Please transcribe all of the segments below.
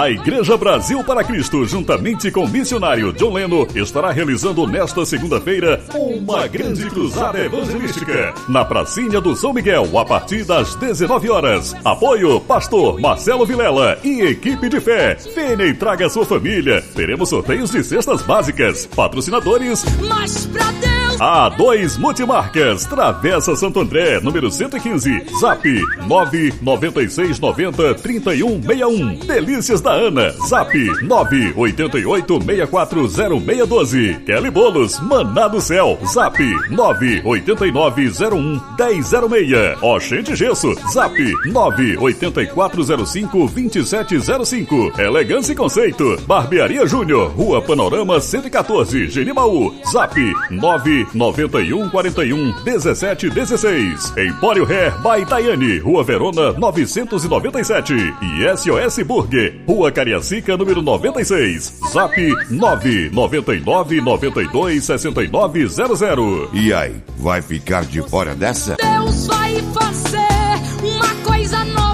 A Igreja Brasil para Cristo, juntamente com o missionário John Leno, estará realizando nesta segunda-feira uma grande cruzada evangelística na pracinha do São Miguel, a partir das 19 horas. Apoio Pastor Marcelo Vilela e equipe de fé. Venha e traga sua família. Teremos sorteios de cestas básicas. Patrocinadores. Mas pra Deus. A2 Multimarcas, Travessa Santo André, número 115, Zap 99690 3161. Delícias da Ana, Zap 988640612. Kelly Bolos, Maná do Céu, Zap 98901 1006. Oxente Gesso, Zap 98405 2705. Elegância e Conceito, Barbearia Júnior, Rua Panorama 114, Genibaú, Zap 99141 1716. Empório Hair by Tayane, Rua Verona 997. E SOS Burger, Rua Cariacica, número 96. Zap 999 92 6900. E aí, vai ficar de fora dessa? Deus vai fazer uma coisa nova.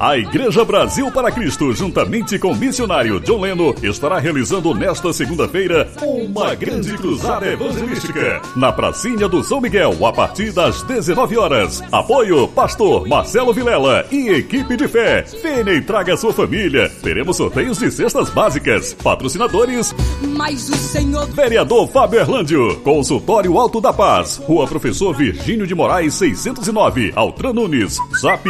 A Igreja Brasil para Cristo, juntamente com o missionário John Leno, estará realizando nesta segunda-feira uma grande cruzada evangelística na pracinha do São Miguel, a partir das 19 horas. Apoio Pastor Marcelo Vilela e equipe de fé. Venha e traga sua família. Teremos sorteios de cestas básicas. Patrocinadores Mas o Senhor Vereador Fábio Erlândio, Consultório Alto da Paz, Rua Professor Virgínio de Moraes 609, Altran Nunes, Zap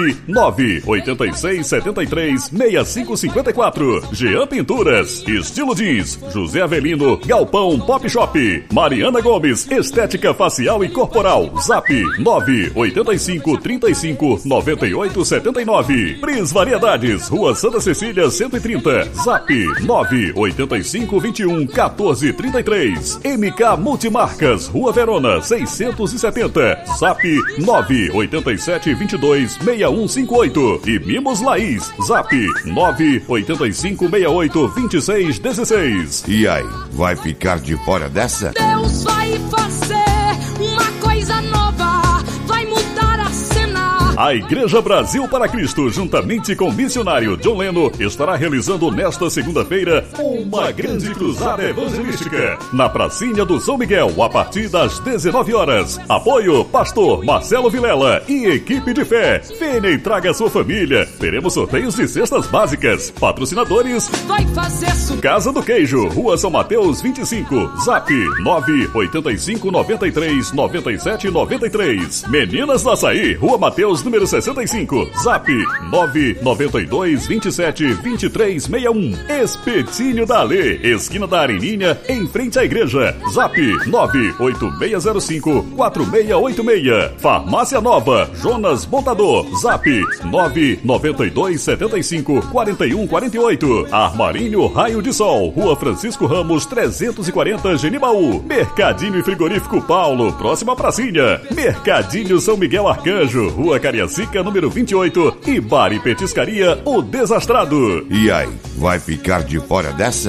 98673 6554, Jean Pinturas, Estilo Jeans, José Avelino, Galpão Pop Shop, Mariana Gomes, Estética Facial e Corporal, Zap 985 35 98 79, Pris Variedades, Rua Santa Cecília 130, Zap 985 21 14 33, MK Multimarcas, Rua Verona 670, Zap 987 22 6158 e Mimos Laís, Zap 985 68 26 16. E aí, vai ficar de fora dessa? Deus vai fazer A Igreja Brasil para Cristo, juntamente com o missionário John Leno, estará realizando nesta segunda-feira uma grande cruzada evangelística na pracinha do São Miguel, a partir das 19 horas. Apoio Pastor Marcelo Vilela e equipe de fé. Venha e traga sua família. Teremos sorteios de cestas básicas. Patrocinadores Vai fazer su... Casa do Queijo, Rua São Mateus 25, Zap 985 93 97 93. Meninas do Açaí, Rua Mateus número 65, Zap 992 27 23 61. Espetinho da Alê, esquina da Areninha, em frente à igreja. Zap 98605 4686. Farmácia Nova, Jonas Montador, Zap 992 75 41 48. Armarinho Raio de Sol, Rua Francisco Ramos 340 Genibaú. Mercadinho e Frigorífico Paulo, próxima pracinha. Mercadinho São Miguel Arcanjo, Rua Cariacica, número 28. E Bar e Petiscaria O Desastrado. E aí, vai ficar de fora dessa?